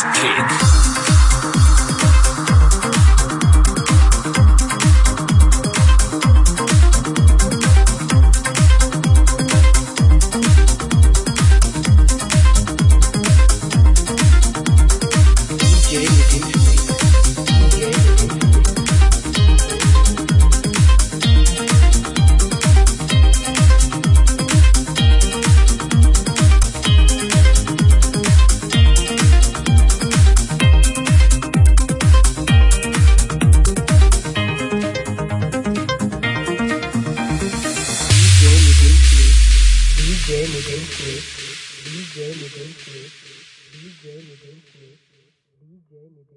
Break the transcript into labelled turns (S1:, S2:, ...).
S1: DJ's
S2: Jamie